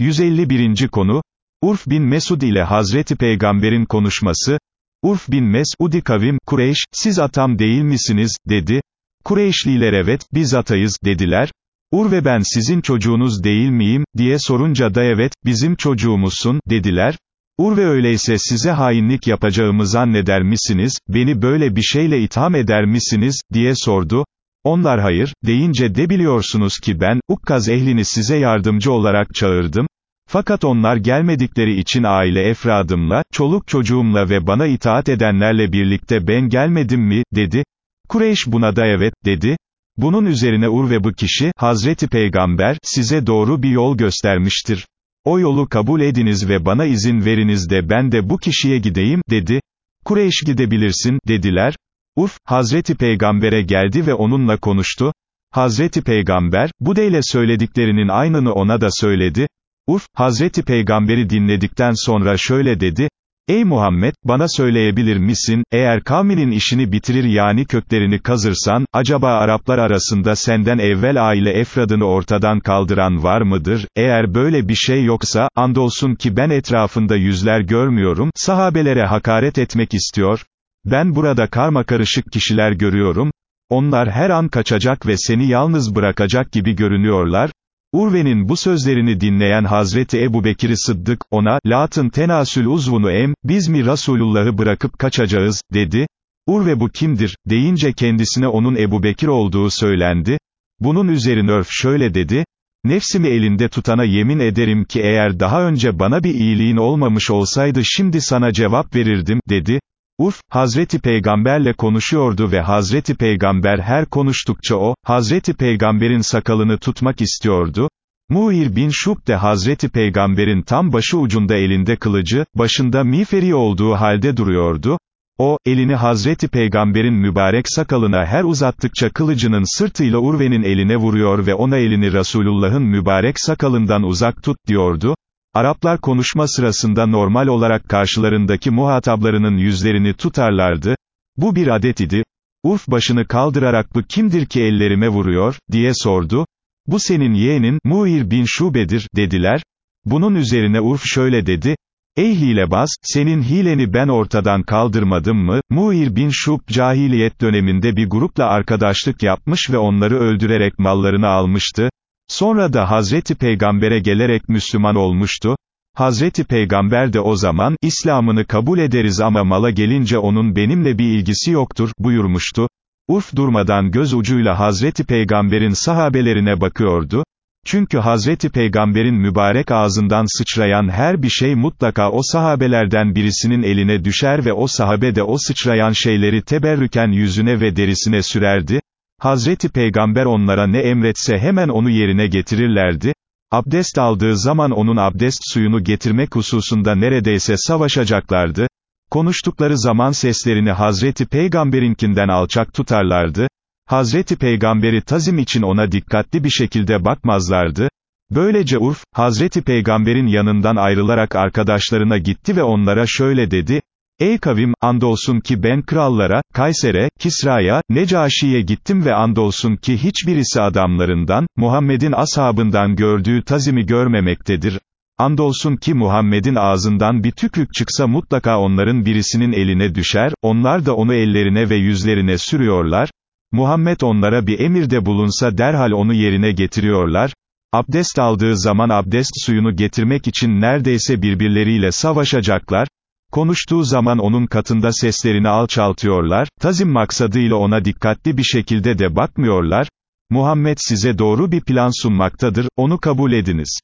151. konu, Urf bin Mesud ile Hazreti Peygamber'in konuşması, Urf bin Mesudi kavim, Kureyş, siz atam değil misiniz, dedi. Kureyşliler evet, biz atayız, dediler. Ur ve ben sizin çocuğunuz değil miyim, diye sorunca da evet, bizim çocuğumuzsun, dediler. Ur ve öyleyse size hainlik yapacağımı zanneder misiniz, beni böyle bir şeyle itham eder misiniz, diye sordu. Onlar hayır, deyince de biliyorsunuz ki ben, Ukkaz ehlini size yardımcı olarak çağırdım. Fakat onlar gelmedikleri için aile efradımla, çoluk çocuğumla ve bana itaat edenlerle birlikte ben gelmedim mi, dedi. Kureyş buna da evet, dedi. Bunun üzerine Ur ve bu kişi, Hazreti Peygamber, size doğru bir yol göstermiştir. O yolu kabul ediniz ve bana izin veriniz de ben de bu kişiye gideyim, dedi. Kureyş gidebilirsin, dediler. Uf, Hazreti Peygamber'e geldi ve onunla konuştu. Hazreti Peygamber, Budeyle söylediklerinin aynını ona da söyledi. Uf, Hazreti Peygamber'i dinledikten sonra şöyle dedi, Ey Muhammed, bana söyleyebilir misin, eğer kavminin işini bitirir yani köklerini kazırsan, acaba Araplar arasında senden evvel aile efradını ortadan kaldıran var mıdır, eğer böyle bir şey yoksa, andolsun ki ben etrafında yüzler görmüyorum, sahabelere hakaret etmek istiyor, ben burada karma karışık kişiler görüyorum, onlar her an kaçacak ve seni yalnız bırakacak gibi görünüyorlar, Urve'nin bu sözlerini dinleyen Hazreti Ebu Bekir Sıddık, ona, Lat'ın tenasül uzvunu em, biz mi Resulullah'ı bırakıp kaçacağız, dedi. Urve bu kimdir, deyince kendisine onun Ebu Bekir olduğu söylendi. Bunun üzerine örf şöyle dedi, Nefsimi elinde tutana yemin ederim ki eğer daha önce bana bir iyiliğin olmamış olsaydı şimdi sana cevap verirdim, dedi. Urf, Hazreti Peygamberle konuşuyordu ve Hazreti Peygamber her konuştukça o, Hazreti Peygamber'in sakalını tutmak istiyordu. Muir bin Şub de Hazreti Peygamber'in tam başı ucunda elinde kılıcı, başında miğferi olduğu halde duruyordu. O, elini Hazreti Peygamber'in mübarek sakalına her uzattıkça kılıcının sırtıyla Urve'nin eline vuruyor ve ona elini Resulullah'ın mübarek sakalından uzak tut diyordu. Araplar konuşma sırasında normal olarak karşılarındaki muhataplarının yüzlerini tutarlardı. Bu bir adet idi. Urf başını kaldırarak bu kimdir ki ellerime vuruyor, diye sordu. Bu senin yeğenin, Muir bin Şube'dir, dediler. Bunun üzerine Urf şöyle dedi, Ey hilebaz, senin hileni ben ortadan kaldırmadım mı? Muir bin Şub cahiliyet döneminde bir grupla arkadaşlık yapmış ve onları öldürerek mallarını almıştı. Sonra da Hazreti Peygamber'e gelerek Müslüman olmuştu. Hazreti Peygamber de o zaman, İslam'ını kabul ederiz ama mala gelince onun benimle bir ilgisi yoktur, buyurmuştu. Urf durmadan göz ucuyla Hazreti Peygamber'in sahabelerine bakıyordu. Çünkü Hazreti Peygamber'in mübarek ağzından sıçrayan her bir şey mutlaka o sahabelerden birisinin eline düşer ve o sahabe de o sıçrayan şeyleri teberrüken yüzüne ve derisine sürerdi. Hazreti Peygamber onlara ne emretse hemen onu yerine getirirlerdi, abdest aldığı zaman onun abdest suyunu getirmek hususunda neredeyse savaşacaklardı, konuştukları zaman seslerini Hazreti Peygamber'inkinden alçak tutarlardı, Hazreti Peygamberi tazim için ona dikkatli bir şekilde bakmazlardı, Böylece Urf, Hazreti Peygamber'in yanından ayrılarak arkadaşlarına gitti ve onlara şöyle dedi, Ey kavim, andolsun ki ben krallara, Kayser'e, Kisra'ya, Necaşi'ye gittim ve andolsun ki hiçbirisi adamlarından, Muhammed'in ashabından gördüğü tazimi görmemektedir. Andolsun ki Muhammed'in ağzından bir tükürük çıksa mutlaka onların birisinin eline düşer, onlar da onu ellerine ve yüzlerine sürüyorlar. Muhammed onlara bir emirde bulunsa derhal onu yerine getiriyorlar. Abdest aldığı zaman abdest suyunu getirmek için neredeyse birbirleriyle savaşacaklar. Konuştuğu zaman onun katında seslerini alçaltıyorlar, tazim maksadıyla ona dikkatli bir şekilde de bakmıyorlar, Muhammed size doğru bir plan sunmaktadır, onu kabul ediniz.